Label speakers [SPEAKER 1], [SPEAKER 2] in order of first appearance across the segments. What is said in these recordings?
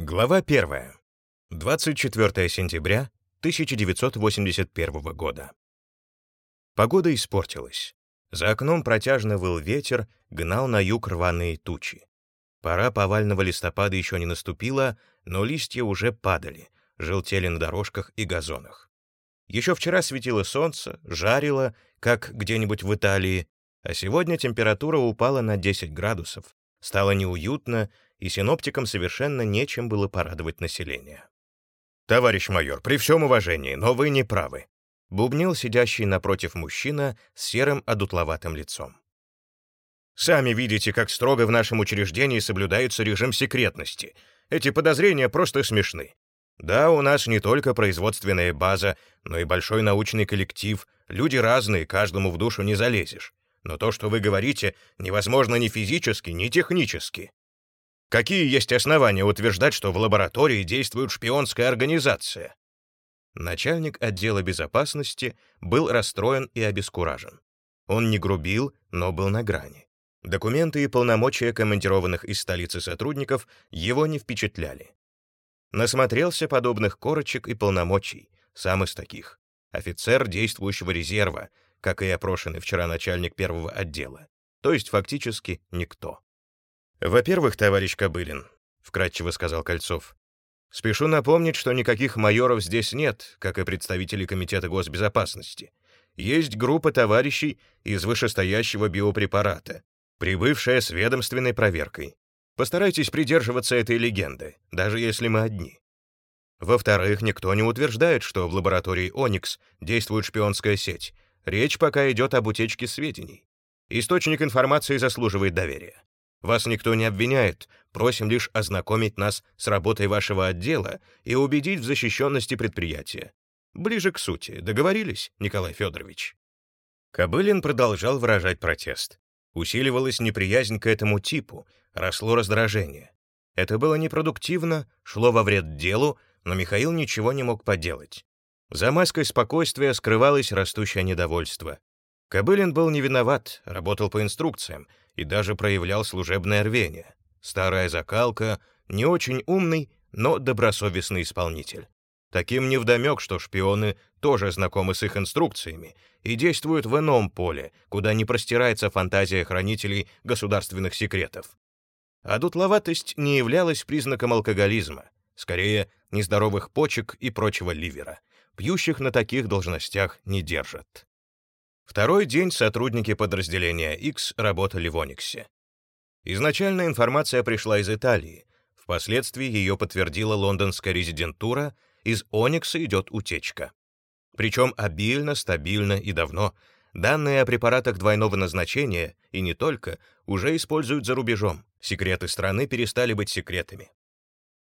[SPEAKER 1] Глава 1. 24 сентября 1981 года. Погода испортилась. За окном протяжно выл ветер, гнал на юг рваные тучи. Пора повального листопада еще не наступила, но листья уже падали, желтели на дорожках и газонах. Еще вчера светило солнце, жарило, как где-нибудь в Италии, а сегодня температура упала на 10 градусов. Стало неуютно, и синоптикам совершенно нечем было порадовать население. «Товарищ майор, при всем уважении, но вы не правы», — бубнил сидящий напротив мужчина с серым одутловатым лицом. «Сами видите, как строго в нашем учреждении соблюдается режим секретности. Эти подозрения просто смешны. Да, у нас не только производственная база, но и большой научный коллектив. Люди разные, каждому в душу не залезешь. Но то, что вы говорите, невозможно ни физически, ни технически. Какие есть основания утверждать, что в лаборатории действует шпионская организация? Начальник отдела безопасности был расстроен и обескуражен. Он не грубил, но был на грани. Документы и полномочия командированных из столицы сотрудников его не впечатляли. Насмотрелся подобных корочек и полномочий, сам из таких. Офицер действующего резерва, как и опрошенный вчера начальник первого отдела. То есть фактически никто. «Во-первых, товарищ Кобылин», — вкратчиво сказал Кольцов, «спешу напомнить, что никаких майоров здесь нет, как и представителей Комитета госбезопасности. Есть группа товарищей из вышестоящего биопрепарата, прибывшая с ведомственной проверкой. Постарайтесь придерживаться этой легенды, даже если мы одни. Во-вторых, никто не утверждает, что в лаборатории «Оникс» действует шпионская сеть. Речь пока идет об утечке сведений. Источник информации заслуживает доверия. Вас никто не обвиняет, просим лишь ознакомить нас с работой вашего отдела и убедить в защищенности предприятия. Ближе к сути. Договорились, Николай Федорович?» Кобылин продолжал выражать протест. Усиливалась неприязнь к этому типу, росло раздражение. Это было непродуктивно, шло во вред делу, но Михаил ничего не мог поделать. За маской спокойствия скрывалось растущее недовольство. Кобылин был не виноват, работал по инструкциям, и даже проявлял служебное рвение. Старая закалка, не очень умный, но добросовестный исполнитель. Таким невдомек, что шпионы тоже знакомы с их инструкциями и действуют в ином поле, куда не простирается фантазия хранителей государственных секретов. А дутловатость не являлась признаком алкоголизма, скорее, нездоровых почек и прочего ливера. Пьющих на таких должностях не держат. Второй день сотрудники подразделения X работали в Ониксе. Изначально информация пришла из Италии, впоследствии ее подтвердила лондонская резидентура, из Оникса идет утечка. Причем обильно, стабильно и давно. Данные о препаратах двойного назначения, и не только, уже используют за рубежом. Секреты страны перестали быть секретами.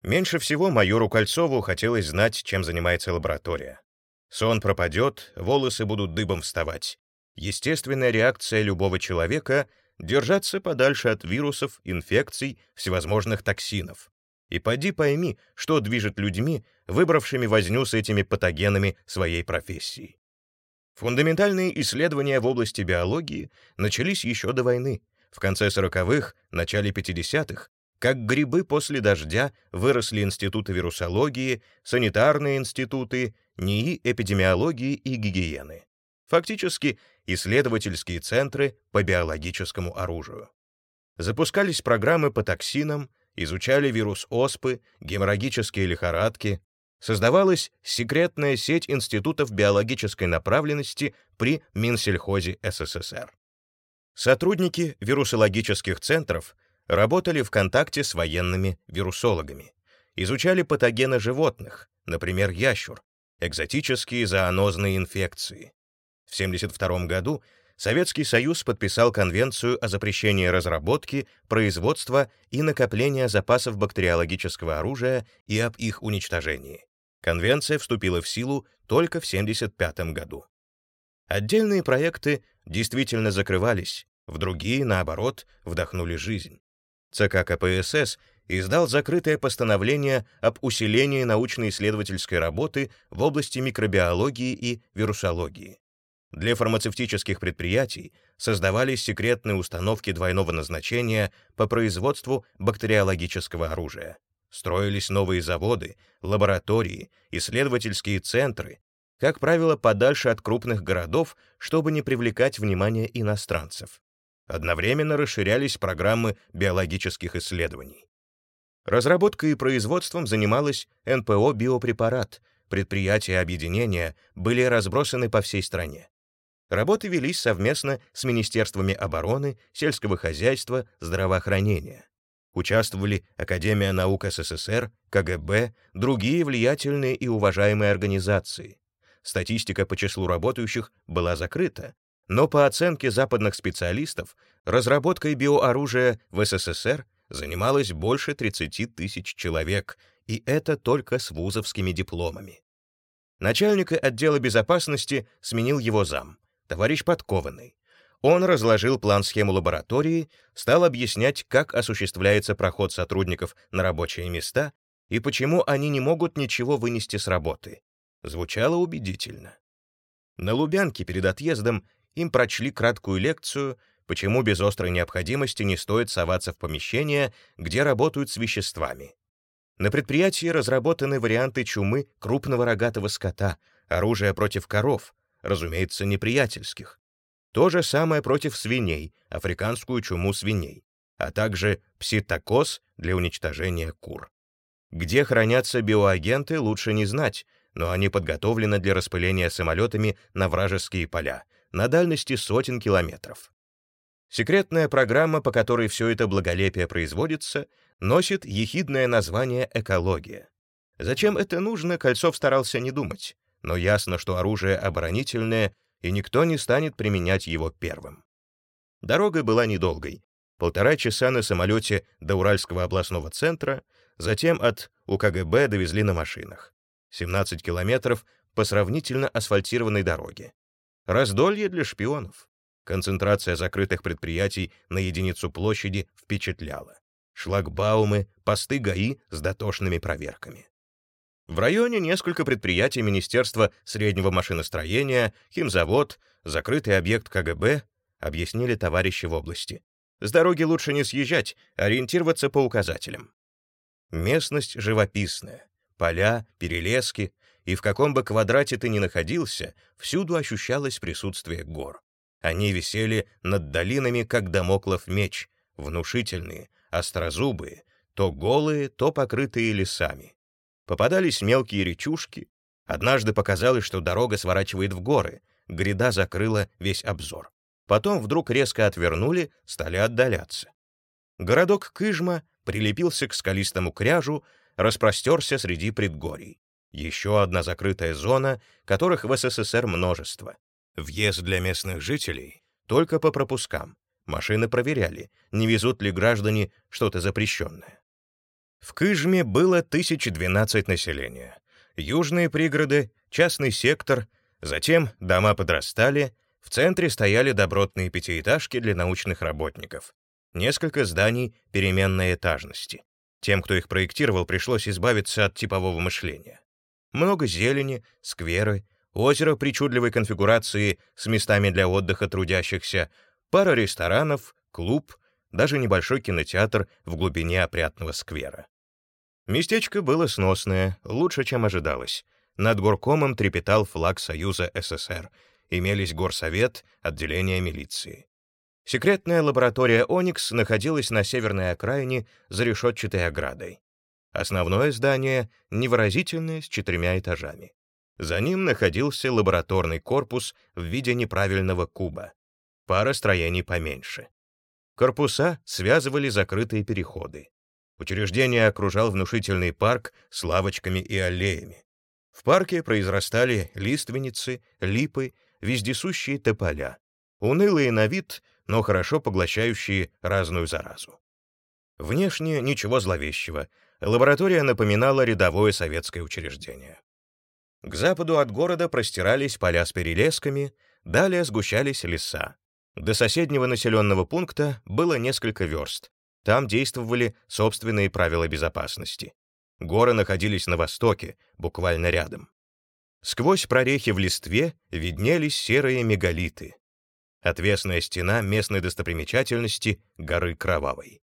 [SPEAKER 1] Меньше всего майору Кольцову хотелось знать, чем занимается лаборатория. Сон пропадет, волосы будут дыбом вставать естественная реакция любого человека — держаться подальше от вирусов, инфекций, всевозможных токсинов. И поди пойми, что движет людьми, выбравшими возню с этими патогенами своей профессии. Фундаментальные исследования в области биологии начались еще до войны. В конце 40-х, начале 50-х, как грибы после дождя выросли институты вирусологии, санитарные институты, НИИ эпидемиологии и гигиены. Фактически, исследовательские центры по биологическому оружию. Запускались программы по токсинам, изучали вирус оспы, геморрагические лихорадки, создавалась секретная сеть институтов биологической направленности при Минсельхозе СССР. Сотрудники вирусологических центров работали в контакте с военными вирусологами, изучали патогены животных, например, ящур, экзотические зоонозные инфекции, в 1972 году Советский Союз подписал Конвенцию о запрещении разработки, производства и накопления запасов бактериологического оружия и об их уничтожении. Конвенция вступила в силу только в 1975 году. Отдельные проекты действительно закрывались, в другие, наоборот, вдохнули жизнь. ЦК КПСС издал закрытое постановление об усилении научно-исследовательской работы в области микробиологии и вирусологии. Для фармацевтических предприятий создавались секретные установки двойного назначения по производству бактериологического оружия. Строились новые заводы, лаборатории, исследовательские центры, как правило, подальше от крупных городов, чтобы не привлекать внимание иностранцев. Одновременно расширялись программы биологических исследований. Разработкой и производством занималась НПО «Биопрепарат», предприятия объединения были разбросаны по всей стране. Работы велись совместно с Министерствами обороны, сельского хозяйства, здравоохранения. Участвовали Академия наук СССР, КГБ, другие влиятельные и уважаемые организации. Статистика по числу работающих была закрыта, но по оценке западных специалистов, разработкой биооружия в СССР занималось больше 30 тысяч человек, и это только с вузовскими дипломами. Начальника отдела безопасности сменил его зам, товарищ Подкованный. Он разложил план-схему лаборатории, стал объяснять, как осуществляется проход сотрудников на рабочие места и почему они не могут ничего вынести с работы. Звучало убедительно. На Лубянке перед отъездом им прочли краткую лекцию, почему без острой необходимости не стоит соваться в помещение, где работают с веществами. На предприятии разработаны варианты чумы крупного рогатого скота, оружия против коров, разумеется, неприятельских. То же самое против свиней, африканскую чуму свиней, а также пситокоз для уничтожения кур. Где хранятся биоагенты, лучше не знать, но они подготовлены для распыления самолетами на вражеские поля на дальности сотен километров. Секретная программа, по которой все это благолепие производится, носит ехидное название «экология». Зачем это нужно, Кольцов старался не думать, но ясно, что оружие оборонительное, и никто не станет применять его первым. Дорога была недолгой. Полтора часа на самолете до Уральского областного центра, затем от УКГБ довезли на машинах. 17 километров по сравнительно асфальтированной дороге. Раздолье для шпионов. Концентрация закрытых предприятий на единицу площади впечатляла. Шлагбаумы, посты ГАИ с дотошными проверками. В районе несколько предприятий Министерства среднего машиностроения, химзавод, закрытый объект КГБ, объяснили товарищи в области. С дороги лучше не съезжать, ориентироваться по указателям. Местность живописная поля, перелески, и в каком бы квадрате ты ни находился, всюду ощущалось присутствие гор. Они висели над долинами, как домоклов меч, внушительные, острозубые, то голые, то покрытые лесами. Попадались мелкие речушки. Однажды показалось, что дорога сворачивает в горы, гряда закрыла весь обзор. Потом вдруг резко отвернули, стали отдаляться. Городок Кыжма прилепился к скалистому кряжу, распростерся среди предгорий. Еще одна закрытая зона, которых в СССР множество. Въезд для местных жителей только по пропускам. Машины проверяли, не везут ли граждане что-то запрещенное. В Кыжме было 1012 населения. Южные пригороды, частный сектор, затем дома подрастали, в центре стояли добротные пятиэтажки для научных работников. Несколько зданий переменной этажности. Тем, кто их проектировал, пришлось избавиться от типового мышления. Много зелени, скверы, озеро причудливой конфигурации с местами для отдыха трудящихся, пара ресторанов, клуб, даже небольшой кинотеатр в глубине опрятного сквера. Местечко было сносное, лучше, чем ожидалось. Над горкомом трепетал флаг Союза СССР, имелись горсовет, отделение милиции. Секретная лаборатория «Оникс» находилась на северной окраине за решетчатой оградой. Основное здание — невыразительное, с четырьмя этажами. За ним находился лабораторный корпус в виде неправильного куба. Пара строений поменьше. Корпуса связывали закрытые переходы. Учреждение окружал внушительный парк с лавочками и аллеями. В парке произрастали лиственницы, липы, вездесущие тополя. Унылые на вид, но хорошо поглощающие разную заразу. Внешне ничего зловещего. Лаборатория напоминала рядовое советское учреждение. К западу от города простирались поля с перелесками, далее сгущались леса. До соседнего населенного пункта было несколько верст. Там действовали собственные правила безопасности. Горы находились на востоке, буквально рядом. Сквозь прорехи в листве виднелись серые мегалиты, Отвесная стена местной достопримечательности горы Кровавой.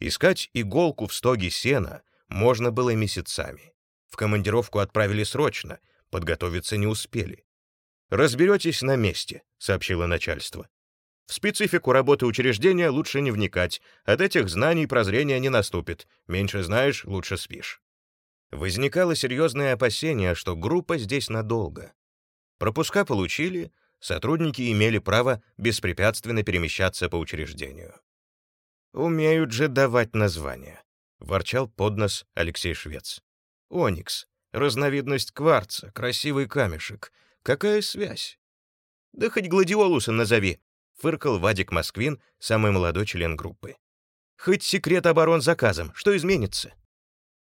[SPEAKER 1] Искать иголку в стоге сена можно было месяцами. В командировку отправили срочно, подготовиться не успели. «Разберетесь на месте», — сообщило начальство. В специфику работы учреждения лучше не вникать, от этих знаний прозрения не наступит, меньше знаешь, лучше спишь. Возникало серьезное опасение, что группа здесь надолго. Пропуска получили, сотрудники имели право беспрепятственно перемещаться по учреждению. «Умеют же давать названия», — ворчал под нос Алексей Швец. «Оникс, разновидность кварца, красивый камешек. Какая связь?» «Да хоть гладиолуса назови», — фыркал Вадик Москвин, самый молодой член группы. «Хоть секрет оборон заказом, что изменится?»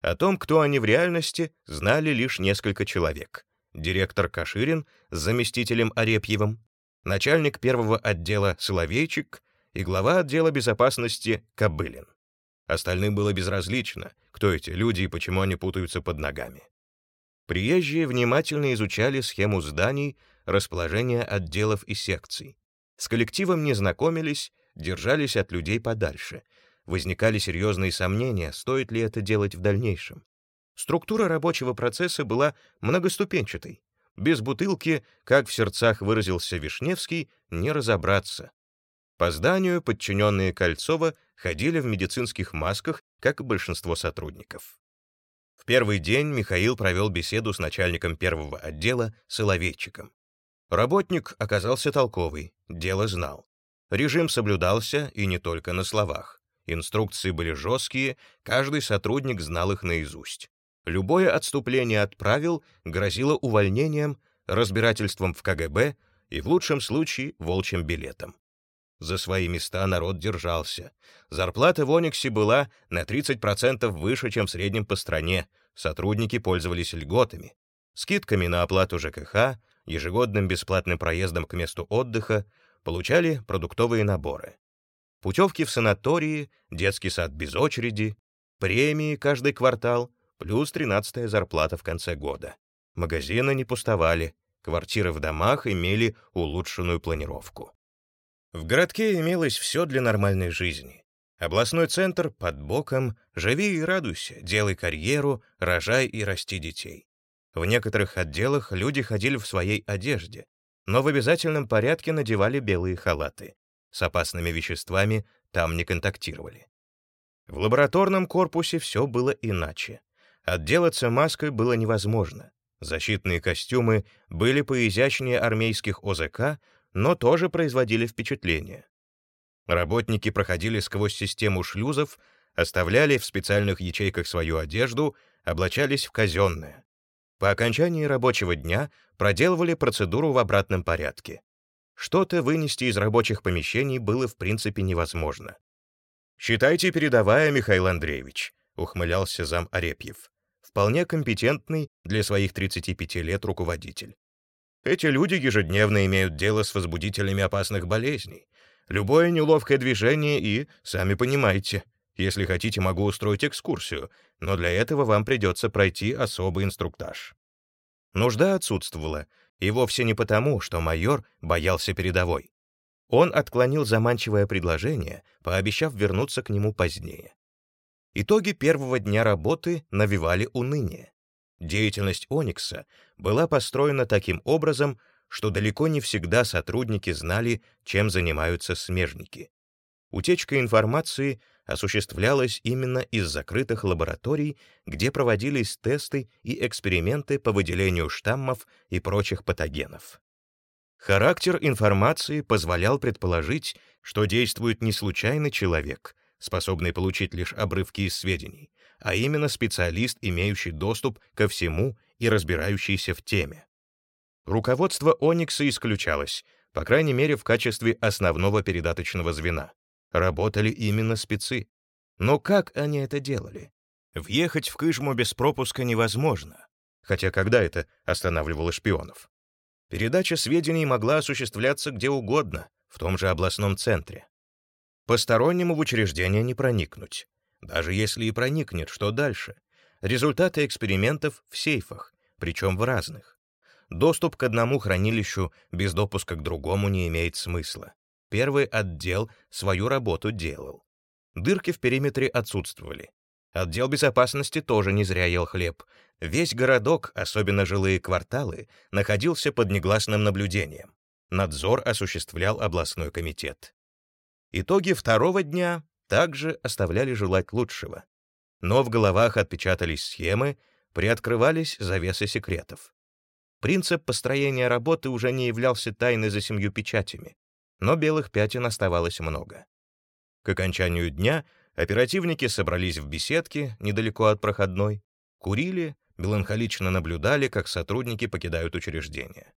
[SPEAKER 1] О том, кто они в реальности, знали лишь несколько человек. Директор Каширин с заместителем Арепьевым, начальник первого отдела Соловейчик и глава отдела безопасности Кобылин. Остальным было безразлично, кто эти люди и почему они путаются под ногами. Приезжие внимательно изучали схему зданий, расположение отделов и секций. С коллективом не знакомились, держались от людей подальше. Возникали серьезные сомнения, стоит ли это делать в дальнейшем. Структура рабочего процесса была многоступенчатой. Без бутылки, как в сердцах выразился Вишневский, не разобраться. По зданию подчиненные Кольцова ходили в медицинских масках, как и большинство сотрудников. В первый день Михаил провел беседу с начальником первого отдела Соловейчиком. Работник оказался толковый, дело знал. Режим соблюдался и не только на словах. Инструкции были жесткие, каждый сотрудник знал их наизусть. Любое отступление от правил грозило увольнением, разбирательством в КГБ и, в лучшем случае, волчьим билетом. За свои места народ держался. Зарплата в Ониксе была на 30% выше, чем в среднем по стране. Сотрудники пользовались льготами, скидками на оплату ЖКХ, ежегодным бесплатным проездом к месту отдыха, получали продуктовые наборы. Путевки в санатории, детский сад без очереди, премии каждый квартал, плюс 13-я зарплата в конце года. Магазины не пустовали, квартиры в домах имели улучшенную планировку. В городке имелось все для нормальной жизни. Областной центр под боком, живи и радуйся, делай карьеру, рожай и расти детей. В некоторых отделах люди ходили в своей одежде, но в обязательном порядке надевали белые халаты. С опасными веществами там не контактировали. В лабораторном корпусе все было иначе. Отделаться маской было невозможно. Защитные костюмы были поизящнее армейских ОЗК, но тоже производили впечатление. Работники проходили сквозь систему шлюзов, оставляли в специальных ячейках свою одежду, облачались в казенное. По окончании рабочего дня проделывали процедуру в обратном порядке. Что-то вынести из рабочих помещений было в принципе невозможно. «Считайте передовая, Михаил Андреевич», — ухмылялся зам Арепьев. «Вполне компетентный для своих 35 лет руководитель. Эти люди ежедневно имеют дело с возбудителями опасных болезней. Любое неловкое движение и, сами понимаете, если хотите, могу устроить экскурсию, но для этого вам придется пройти особый инструктаж. Нужда отсутствовала, и вовсе не потому, что майор боялся передовой. Он отклонил заманчивое предложение, пообещав вернуться к нему позднее. Итоги первого дня работы навевали уныние. Деятельность Оникса была построена таким образом, что далеко не всегда сотрудники знали, чем занимаются смежники. Утечка информации осуществлялась именно из закрытых лабораторий, где проводились тесты и эксперименты по выделению штаммов и прочих патогенов. Характер информации позволял предположить, что действует не случайный человек, способный получить лишь обрывки из сведений, а именно специалист, имеющий доступ ко всему и разбирающийся в теме. Руководство Оникса исключалось, по крайней мере в качестве основного передаточного звена. Работали именно спецы. Но как они это делали? Въехать в Кыжму без пропуска невозможно. Хотя когда это останавливало шпионов? Передача сведений могла осуществляться где угодно, в том же областном центре. Постороннему в учреждение не проникнуть. Даже если и проникнет, что дальше? Результаты экспериментов в сейфах, причем в разных. Доступ к одному хранилищу без допуска к другому не имеет смысла. Первый отдел свою работу делал. Дырки в периметре отсутствовали. Отдел безопасности тоже не зря ел хлеб. Весь городок, особенно жилые кварталы, находился под негласным наблюдением. Надзор осуществлял областной комитет. Итоги второго дня также оставляли желать лучшего. Но в головах отпечатались схемы, приоткрывались завесы секретов. Принцип построения работы уже не являлся тайной за семью печатями, но белых пятен оставалось много. К окончанию дня оперативники собрались в беседке недалеко от проходной, курили, меланхолично наблюдали, как сотрудники покидают учреждение.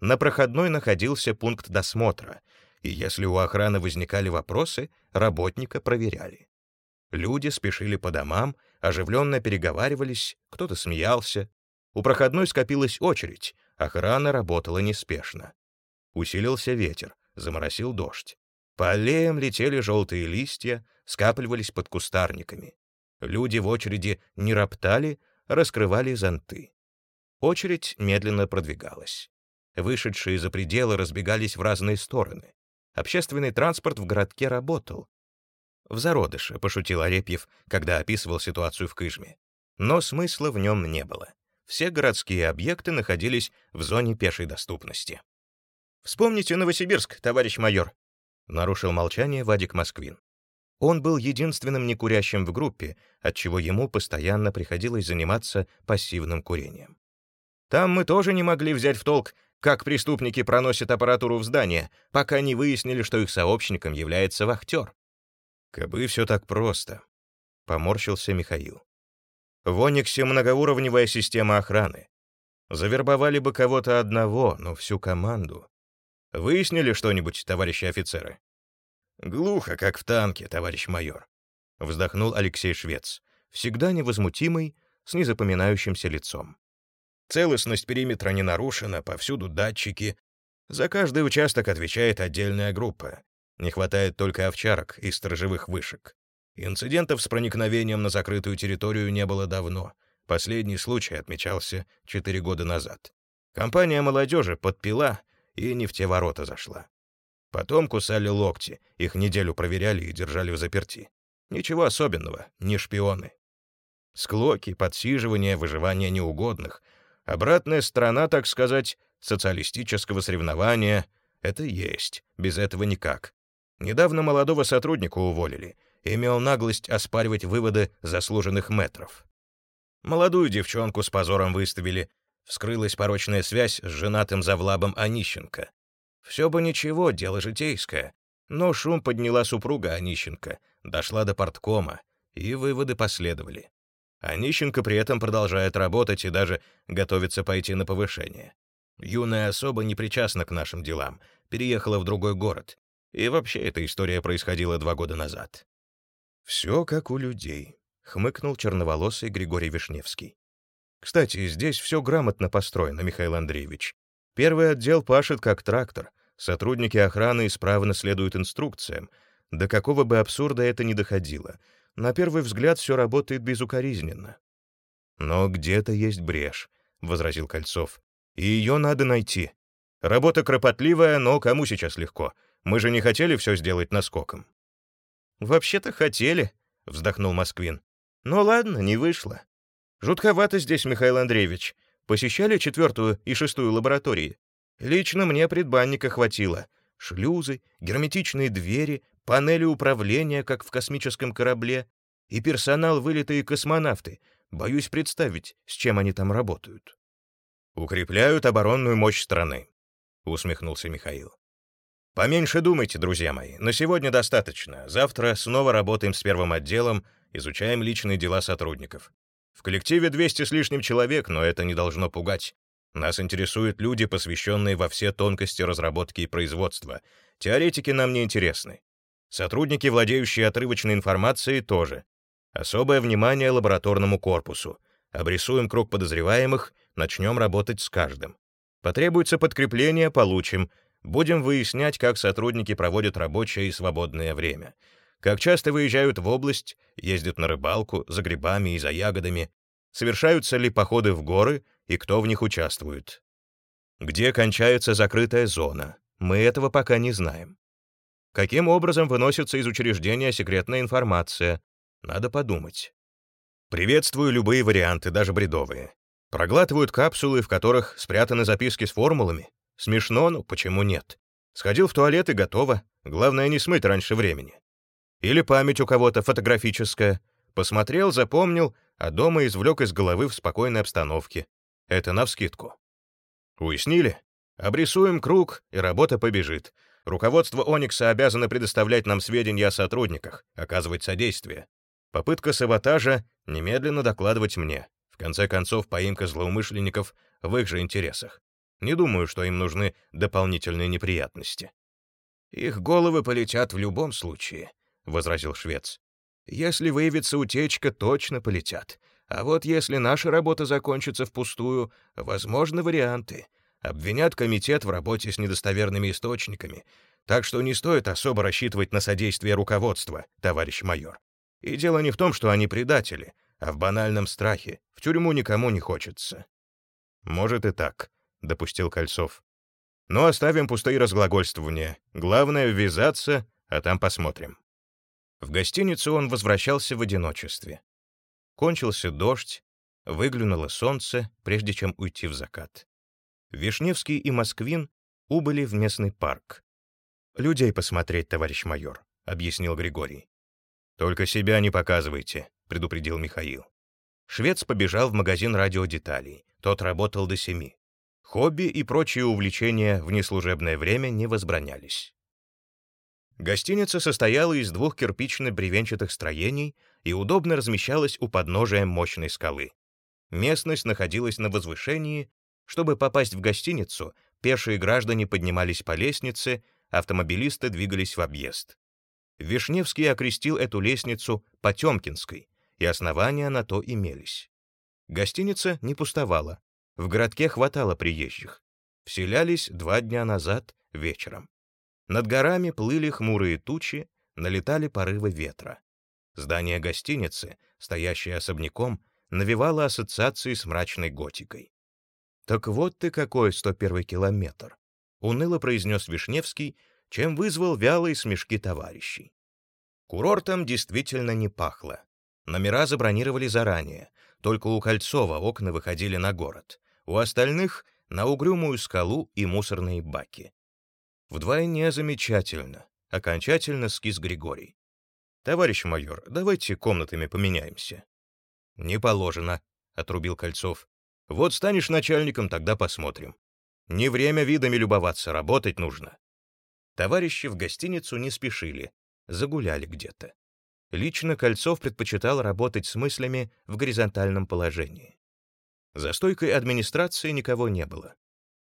[SPEAKER 1] На проходной находился пункт досмотра, и если у охраны возникали вопросы, работника проверяли. Люди спешили по домам, оживленно переговаривались, кто-то смеялся. У проходной скопилась очередь, охрана работала неспешно. Усилился ветер, заморосил дождь. По аллеям летели желтые листья, скапливались под кустарниками. Люди в очереди не роптали, раскрывали зонты. Очередь медленно продвигалась. Вышедшие за пределы разбегались в разные стороны. Общественный транспорт в городке работал. В зародыше, пошутил Арепьев, когда описывал ситуацию в Кыжме. Но смысла в нем не было. Все городские объекты находились в зоне пешей доступности. «Вспомните Новосибирск, товарищ майор», — нарушил молчание Вадик Москвин. Он был единственным некурящим в группе, отчего ему постоянно приходилось заниматься пассивным курением. Там мы тоже не могли взять в толк, как преступники проносят аппаратуру в здание, пока не выяснили, что их сообщником является вахтер. «Кабы все так просто», — поморщился Михаил. «В Ониксе многоуровневая система охраны. Завербовали бы кого-то одного, но всю команду. Выяснили что-нибудь, товарищи офицеры?» «Глухо, как в танке, товарищ майор», — вздохнул Алексей Швец, всегда невозмутимый, с незапоминающимся лицом. Целостность периметра не нарушена, повсюду датчики. За каждый участок отвечает отдельная группа. Не хватает только овчарок и сторожевых вышек. Инцидентов с проникновением на закрытую территорию не было давно. Последний случай отмечался четыре года назад. Компания молодежи подпила и не в те ворота зашла. Потом кусали локти, их неделю проверяли и держали в заперти. Ничего особенного, не шпионы. Склоки, подсиживание, выживание неугодных — Обратная сторона, так сказать, социалистического соревнования — это есть, без этого никак. Недавно молодого сотрудника уволили, имел наглость оспаривать выводы заслуженных метров. Молодую девчонку с позором выставили, вскрылась порочная связь с женатым завлабом Онищенко. Все бы ничего, дело житейское, но шум подняла супруга Онищенко, дошла до порткома, и выводы последовали. А Нищенко при этом продолжает работать и даже готовится пойти на повышение. Юная особа не причастна к нашим делам, переехала в другой город. И вообще эта история происходила два года назад. «Все как у людей», — хмыкнул черноволосый Григорий Вишневский. «Кстати, здесь все грамотно построено, Михаил Андреевич. Первый отдел пашет как трактор, сотрудники охраны исправно следуют инструкциям. До какого бы абсурда это ни доходило — на первый взгляд все работает безукоризненно. «Но где-то есть брешь», — возразил Кольцов. «И ее надо найти. Работа кропотливая, но кому сейчас легко? Мы же не хотели все сделать наскоком». «Вообще-то хотели», — вздохнул Москвин. «Но ладно, не вышло. Жутковато здесь, Михаил Андреевич. Посещали четвертую и шестую лаборатории. Лично мне предбанника хватило. Шлюзы, герметичные двери, панели управления, как в космическом корабле, и персонал вылитые космонавты. Боюсь представить, с чем они там работают. «Укрепляют оборонную мощь страны», — усмехнулся Михаил. «Поменьше думайте, друзья мои. На сегодня достаточно. Завтра снова работаем с первым отделом, изучаем личные дела сотрудников. В коллективе 200 с лишним человек, но это не должно пугать. Нас интересуют люди, посвященные во все тонкости разработки и производства. Теоретики нам не интересны. Сотрудники, владеющие отрывочной информацией, тоже. Особое внимание лабораторному корпусу. Обрисуем круг подозреваемых, начнем работать с каждым. Потребуется подкрепление — получим. Будем выяснять, как сотрудники проводят рабочее и свободное время. Как часто выезжают в область, ездят на рыбалку, за грибами и за ягодами. Совершаются ли походы в горы и кто в них участвует. Где кончается закрытая зона, мы этого пока не знаем. Каким образом выносится из учреждения секретная информация? Надо подумать. Приветствую любые варианты, даже бредовые. Проглатывают капсулы, в которых спрятаны записки с формулами. Смешно, но почему нет? Сходил в туалет и готово. Главное, не смыть раньше времени. Или память у кого-то фотографическая. Посмотрел, запомнил, а дома извлек из головы в спокойной обстановке. Это навскидку. Уяснили? Обрисуем круг, и работа побежит. Руководство Оникса обязано предоставлять нам сведения о сотрудниках, оказывать содействие. Попытка саботажа — немедленно докладывать мне. В конце концов, поимка злоумышленников в их же интересах. Не думаю, что им нужны дополнительные неприятности. «Их головы полетят в любом случае», — возразил швец. «Если выявится утечка, точно полетят. А вот если наша работа закончится впустую, возможны варианты. Обвинят комитет в работе с недостоверными источниками. Так что не стоит особо рассчитывать на содействие руководства, товарищ майор. И дело не в том, что они предатели, а в банальном страхе. В тюрьму никому не хочется. Может и так, допустил Кольцов. Но оставим пустые разглагольствования. Главное — ввязаться, а там посмотрим. В гостиницу он возвращался в одиночестве. Кончился дождь, выглянуло солнце, прежде чем уйти в закат. Вишневский и Москвин убыли в местный парк. «Людей посмотреть, товарищ майор», — объяснил Григорий. «Только себя не показывайте», — предупредил Михаил. Швец побежал в магазин радиодеталей. Тот работал до семи. Хобби и прочие увлечения в неслужебное время не возбранялись. Гостиница состояла из двух кирпично-бревенчатых строений и удобно размещалась у подножия мощной скалы. Местность находилась на возвышении. Чтобы попасть в гостиницу, пешие граждане поднимались по лестнице, автомобилисты двигались в объезд. Вишневский окрестил эту лестницу Потемкинской, и основания на то имелись. Гостиница не пустовала. В городке хватало приезжих. Вселялись два дня назад вечером. Над горами плыли хмурые тучи, налетали порывы ветра. Здание гостиницы, стоящее особняком, навевало ассоциации с мрачной готикой. «Так вот ты какой 101 километр!» — уныло произнес Вишневский, чем вызвал вялые смешки товарищей. Курортом действительно не пахло. Номера забронировали заранее, только у Кольцова окна выходили на город, у остальных — на угрюмую скалу и мусорные баки. Вдвойне замечательно, окончательно скис Григорий. «Товарищ майор, давайте комнатами поменяемся». «Не положено», — отрубил Кольцов. «Вот станешь начальником, тогда посмотрим. Не время видами любоваться, работать нужно». Товарищи в гостиницу не спешили, загуляли где-то. Лично Кольцов предпочитал работать с мыслями в горизонтальном положении. За стойкой администрации никого не было.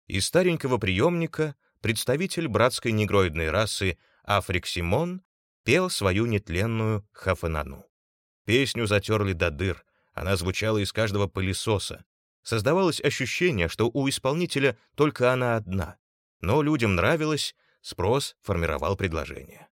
[SPEAKER 1] Из старенького приемника представитель братской негроидной расы Африк Симон пел свою нетленную хафанану. Песню затерли до дыр, она звучала из каждого пылесоса. Создавалось ощущение, что у исполнителя только она одна, но людям нравилось, спрос формировал предложение.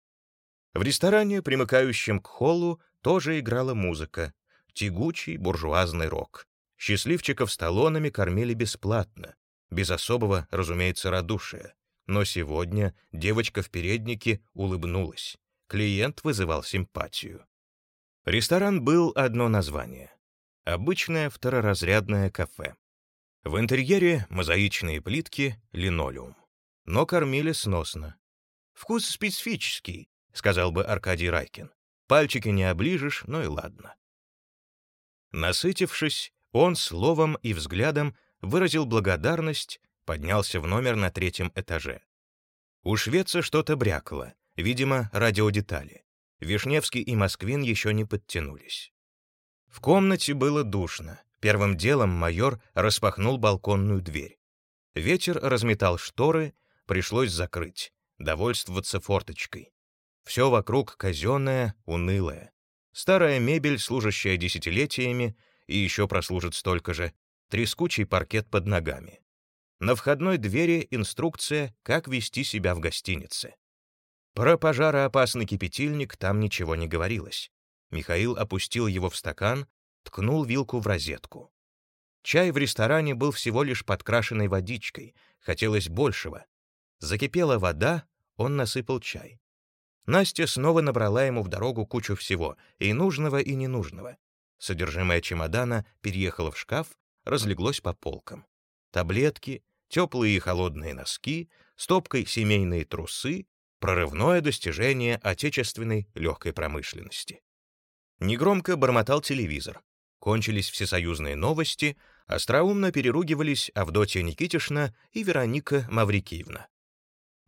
[SPEAKER 1] В ресторане, примыкающем к холлу, тоже играла музыка. Тягучий буржуазный рок. Счастливчиков с талонами кормили бесплатно, без особого, разумеется, радушия. Но сегодня девочка в переднике улыбнулась. Клиент вызывал симпатию. Ресторан был одно название. Обычное второразрядное кафе. В интерьере мозаичные плитки, линолеум но кормили сносно. «Вкус специфический», — сказал бы Аркадий Райкин. «Пальчики не оближешь, ну и ладно». Насытившись, он словом и взглядом выразил благодарность, поднялся в номер на третьем этаже. У швеца что-то брякало, видимо, радиодетали. Вишневский и Москвин еще не подтянулись. В комнате было душно. Первым делом майор распахнул балконную дверь. Ветер разметал шторы, пришлось закрыть, довольствоваться форточкой. Все вокруг казенное, унылое. Старая мебель, служащая десятилетиями, и еще прослужит столько же, трескучий паркет под ногами. На входной двери инструкция, как вести себя в гостинице. Про пожароопасный кипятильник там ничего не говорилось. Михаил опустил его в стакан, ткнул вилку в розетку. Чай в ресторане был всего лишь подкрашенной водичкой, хотелось большего, Закипела вода, он насыпал чай. Настя снова набрала ему в дорогу кучу всего, и нужного, и ненужного. Содержимое чемодана переехало в шкаф, разлеглось по полкам. Таблетки, теплые и холодные носки, стопкой семейные трусы, прорывное достижение отечественной легкой промышленности. Негромко бормотал телевизор. Кончились всесоюзные новости, остроумно переругивались Авдотья Никитишна и Вероника Маврикиевна.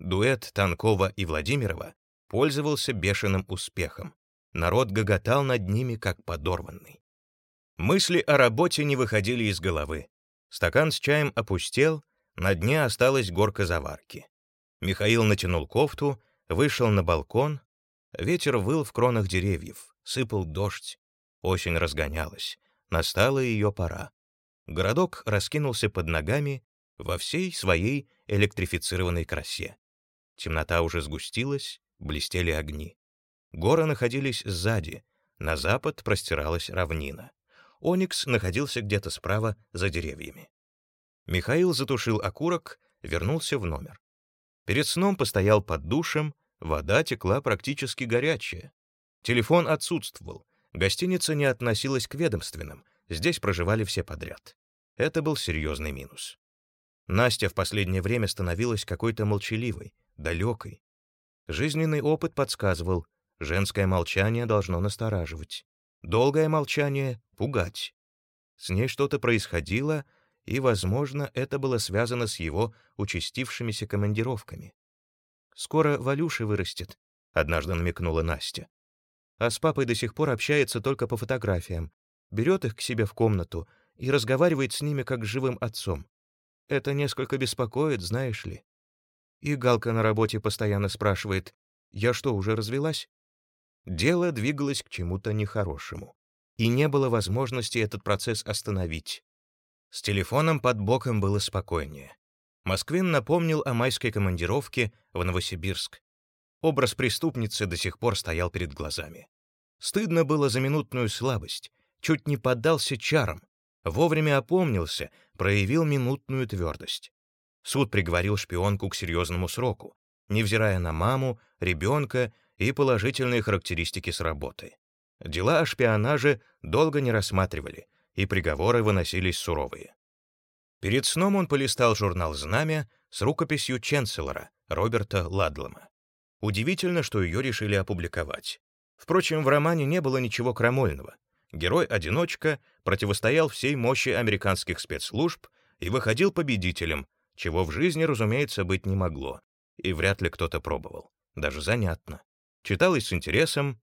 [SPEAKER 1] Дуэт Танкова и Владимирова пользовался бешеным успехом. Народ гоготал над ними, как подорванный. Мысли о работе не выходили из головы. Стакан с чаем опустел, на дне осталась горка заварки. Михаил натянул кофту, вышел на балкон. Ветер выл в кронах деревьев, сыпал дождь. Осень разгонялась. Настала ее пора. Городок раскинулся под ногами во всей своей электрифицированной красе. Темнота уже сгустилась, блестели огни. Горы находились сзади, на запад простиралась равнина. Оникс находился где-то справа за деревьями. Михаил затушил окурок, вернулся в номер. Перед сном постоял под душем, вода текла практически горячая. Телефон отсутствовал, гостиница не относилась к ведомственным, здесь проживали все подряд. Это был серьезный минус. Настя в последнее время становилась какой-то молчаливой, далекой. Жизненный опыт подсказывал, женское молчание должно настораживать, долгое молчание — пугать. С ней что-то происходило, и, возможно, это было связано с его участившимися командировками. «Скоро Валюша вырастет», — однажды намекнула Настя. «А с папой до сих пор общается только по фотографиям, берет их к себе в комнату и разговаривает с ними как с живым отцом. Это несколько беспокоит, знаешь ли. И Галка на работе постоянно спрашивает, «Я что, уже развелась?» Дело двигалось к чему-то нехорошему, и не было возможности этот процесс остановить. С телефоном под боком было спокойнее. Москвин напомнил о майской командировке в Новосибирск. Образ преступницы до сих пор стоял перед глазами. Стыдно было за минутную слабость, чуть не поддался чарам, вовремя опомнился, проявил минутную твердость. Суд приговорил шпионку к серьезному сроку, невзирая на маму, ребенка и положительные характеристики с работы. Дела о шпионаже долго не рассматривали, и приговоры выносились суровые. Перед сном он полистал журнал «Знамя» с рукописью Ченселора Роберта Ладлома. Удивительно, что ее решили опубликовать. Впрочем, в романе не было ничего крамольного. Герой-одиночка противостоял всей мощи американских спецслужб и выходил победителем, чего в жизни, разумеется, быть не могло, и вряд ли кто-то пробовал. Даже занятно. Читалось с интересом,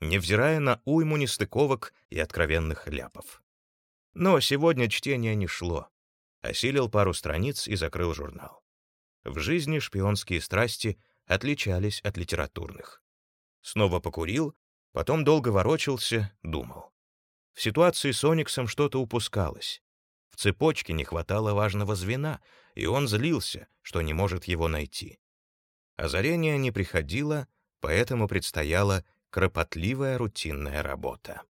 [SPEAKER 1] невзирая на уйму нестыковок и откровенных ляпов. Но сегодня чтение не шло. Осилил пару страниц и закрыл журнал. В жизни шпионские страсти отличались от литературных. Снова покурил, потом долго ворочался, думал. В ситуации с Ониксом что-то упускалось. В цепочке не хватало важного звена, и он злился, что не может его найти. Озарение не приходило, поэтому предстояла кропотливая рутинная работа.